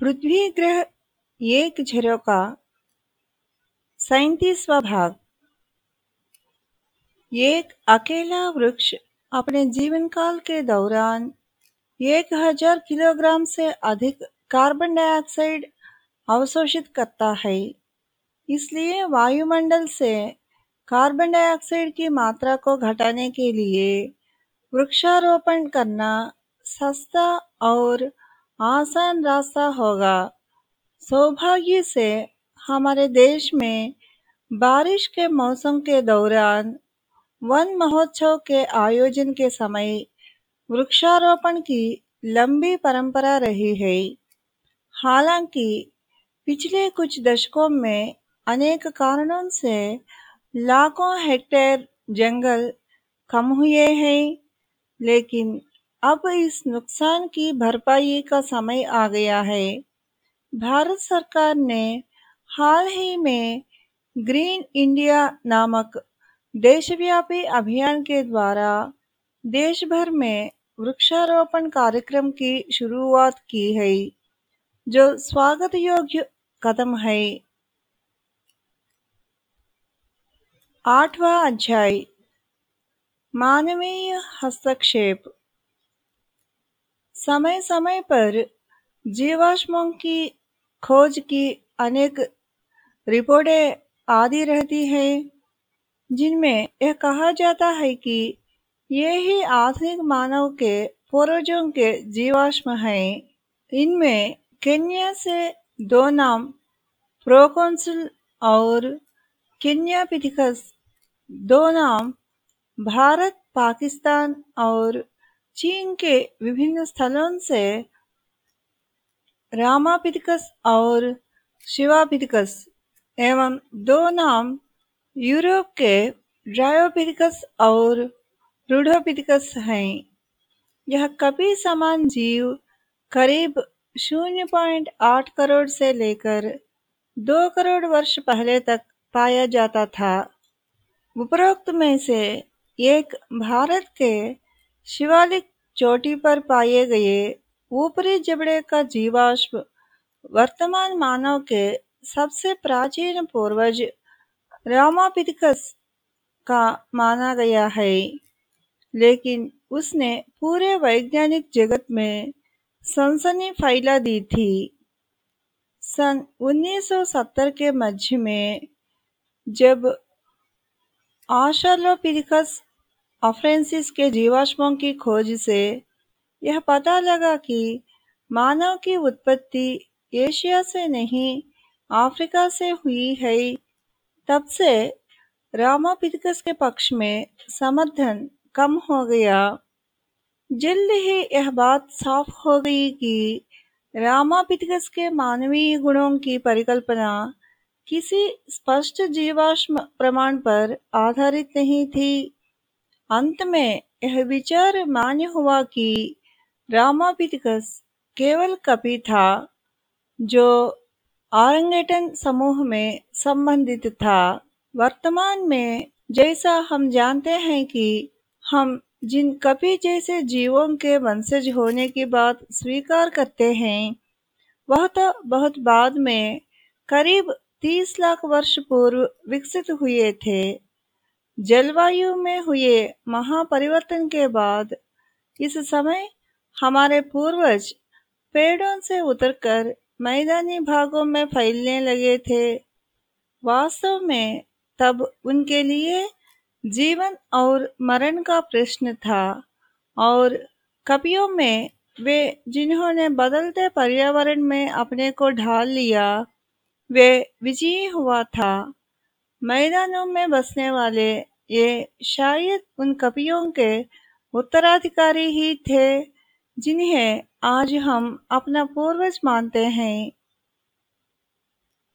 पृथ्वी ग्रह एक झरोका सैतीसवा भाग। एक अकेला वृक्ष अपने जीवन काल के दौरान एक हज़ार किलोग्राम से अधिक कार्बन डाइऑक्साइड अवशोषित करता है। इसलिए वायुमंडल से कार्बन डाइऑक्साइड की मात्रा को घटाने के लिए वृक्षारोपण करना सस्ता और आसान रास्ता होगा। सौभाग्य से हमारे देश में बारिश के मौसम के दौरान वन महोत्सव के आयोजन के समय वृक्षारोपण की लंबी परंपरा रही है। हालाँकि पिछले कुछ दशकों में अनेक कारणों से लाखों हेक्टेयर जंगल कम हुए हैं, लेकिन अब इस नुकसान की भरपाई का समय आ गया है। भारत सरकार ने हाल ही में ग्रीन इंडिया नामक देशव्यापी अभियान के द्वारा देश भर में वृक्षारोपण कार्यक्रम की शुरुआत की है, जो स्वागत योग्य कदम है। आठवां अध्याय, मानवीय हस्तक्षेप। समय समय पर जीवाश्मों की खोज की अनेक रिपोर्टें आदि रहती है, जिनमें यह कहा जाता है कि ये ही आधुनिक मानव के पूर्वजों के जीवाश्म हैं। इनमें केन्या से दो नाम प्रोकोंसुल और केन्या पिथिकस, दो नाम, भारत, पाकिस्तान और चीन के विभिन्न स्थलों से रामापिथिकस और शिवापिथिकस एवं दो नाम यूरोप के ड्रायोपिथिकस और रूढ़ोपिथिकस हैं। यह कपि समान जीव करीब 0.8 करोड़ से लेकर 2 करोड़ वर्ष पहले तक पाया जाता था। उपरोक्त में से एक भारत के शिवालिक चोटी पर पाए गए ऊपरी जबड़े का जीवाश्म वर्तमान मानव के सबसे प्राचीन पूर्वज रामापिथिकस का माना गया है। लेकिन उसने पूरे वैज्ञानिक जगत में सनसनी फैला दी थी। सन 1970 के मध्य में जब आशलोपिथिकस अफ्रेंसिस के जीवाश्मों की खोज से यह पता लगा कि मानव की उत्पत्ति एशिया से नहीं, अफ्रीका से हुई है। तब से रामापिथकस के पक्ष में समर्थन कम हो गया। जल्द ही यह बात साफ़ हो गई कि रामापिथकस के मानवीय गुणों की परिकल्पना किसी स्पष्ट जीवाश्म प्रमाण पर आधारित नहीं थी। अंत में यह विचार मान्य हुआ कि रामापिथकस केवल कपि था, जो आरंगेटन समूह में संबंधित था। वर्तमान में जैसा हम जानते हैं कि हम जिन कपि जैसे जीवों के वंशज होने की बात स्वीकार करते हैं, वह तो बहुत बाद में करीब तीस लाख वर्ष पूर्व विकसित हुए थे। जलवायु में हुए महापरिवर्तन के बाद इस समय हमारे पूर्वज पेड़ों से उतरकर मैदानी भागों में फैलने लगे थे। वास्तव में तब उनके लिए जीवन और मरण का प्रश्न था और कपियों में वे जिन्होंने बदलते पर्यावरण में अपने को ढाल लिया, वे विजयी हुआ था। मैदानों में बसने वाले, ये शायद उन कपियों के उत्तराधिकारी ही थे जिन्हें आज हम अपना पूर्वज मानते हैं।